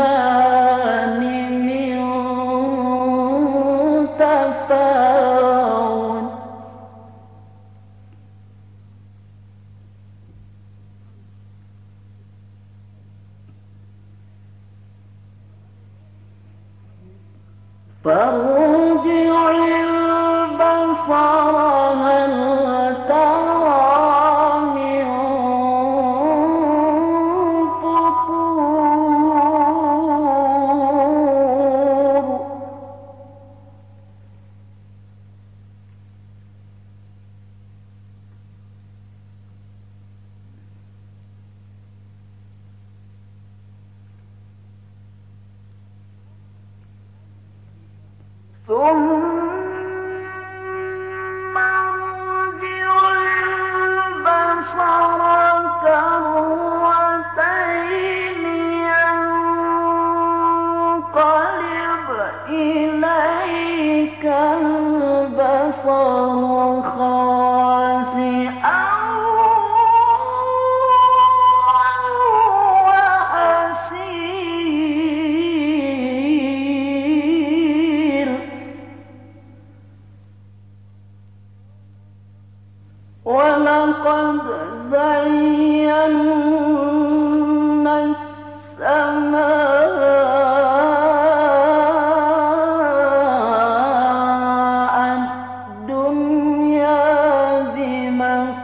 ما ثم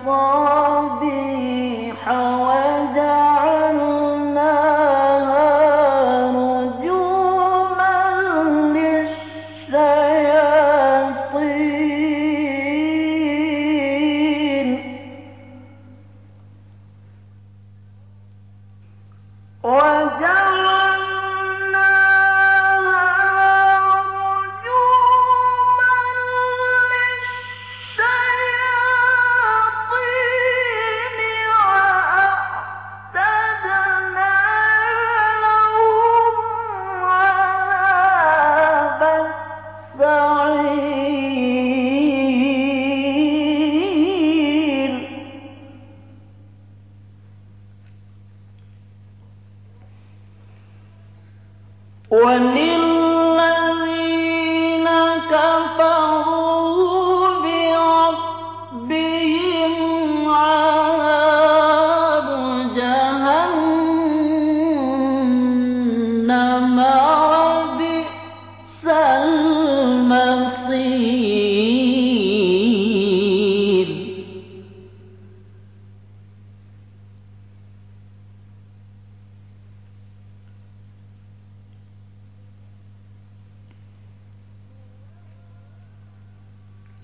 الصالحين ومن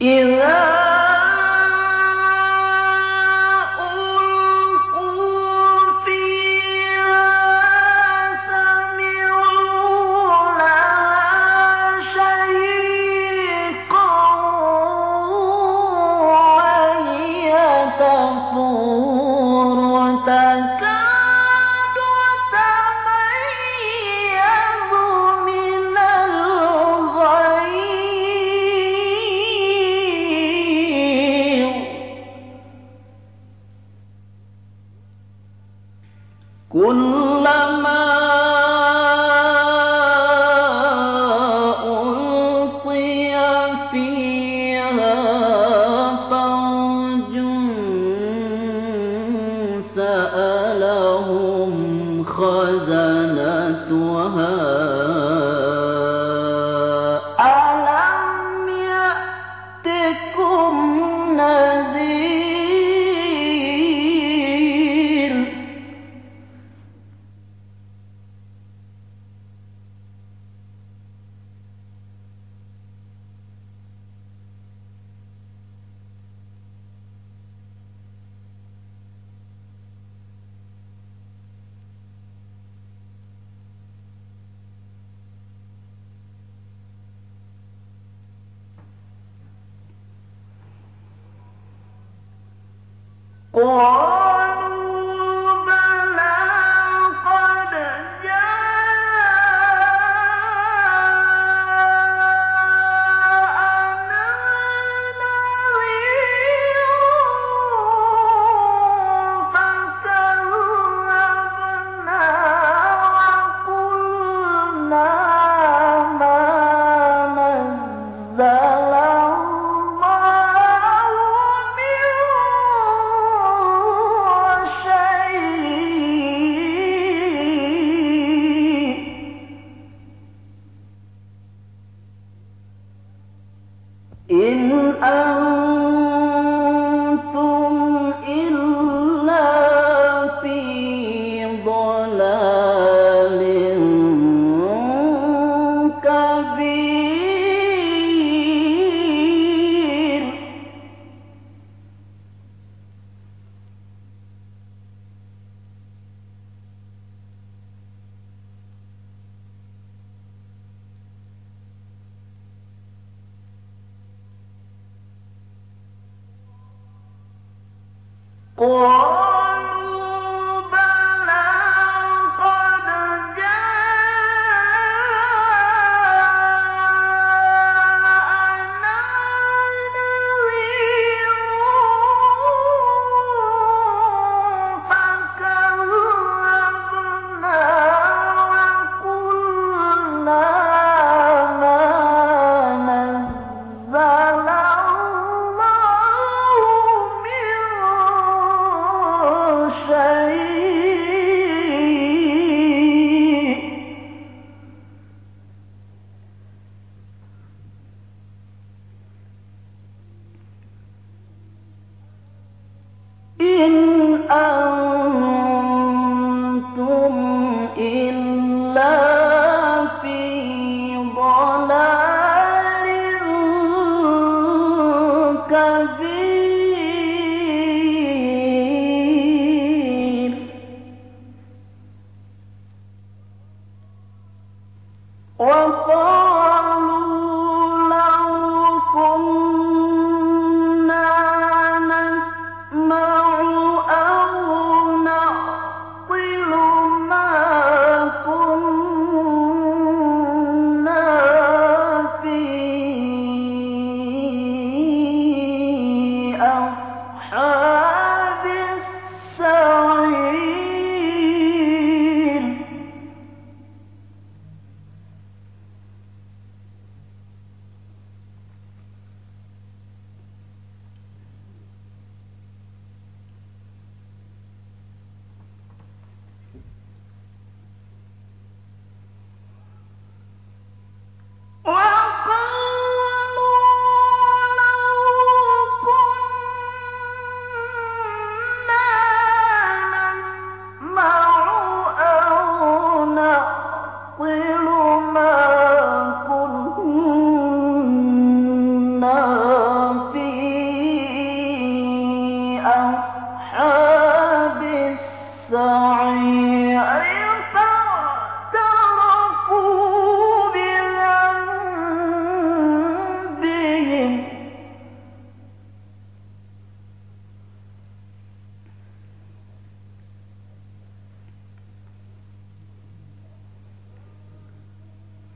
إن الله Oh! Oh.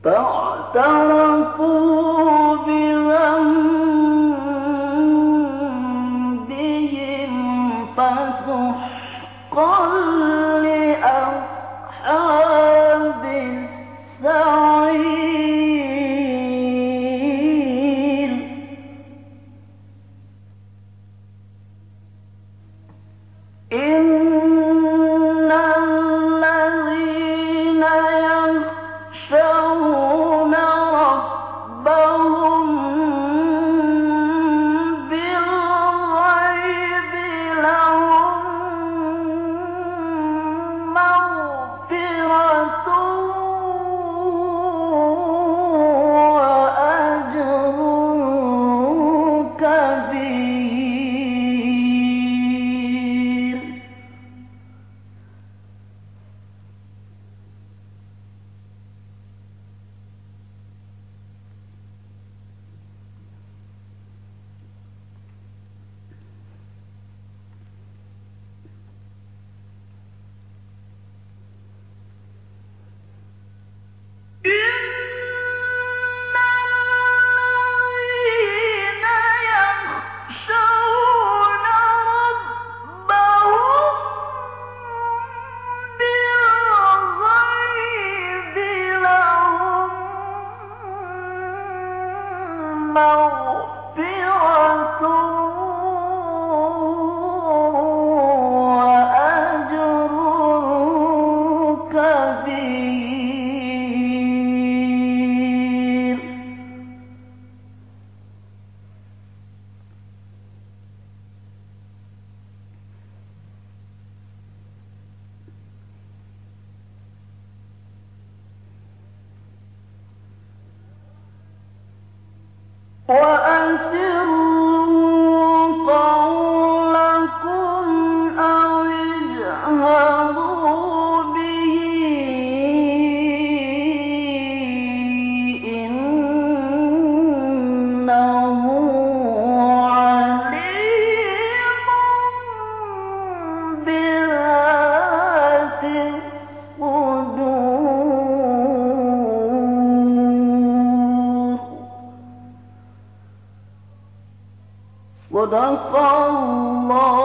لأصحاب وأسروا صدق الله.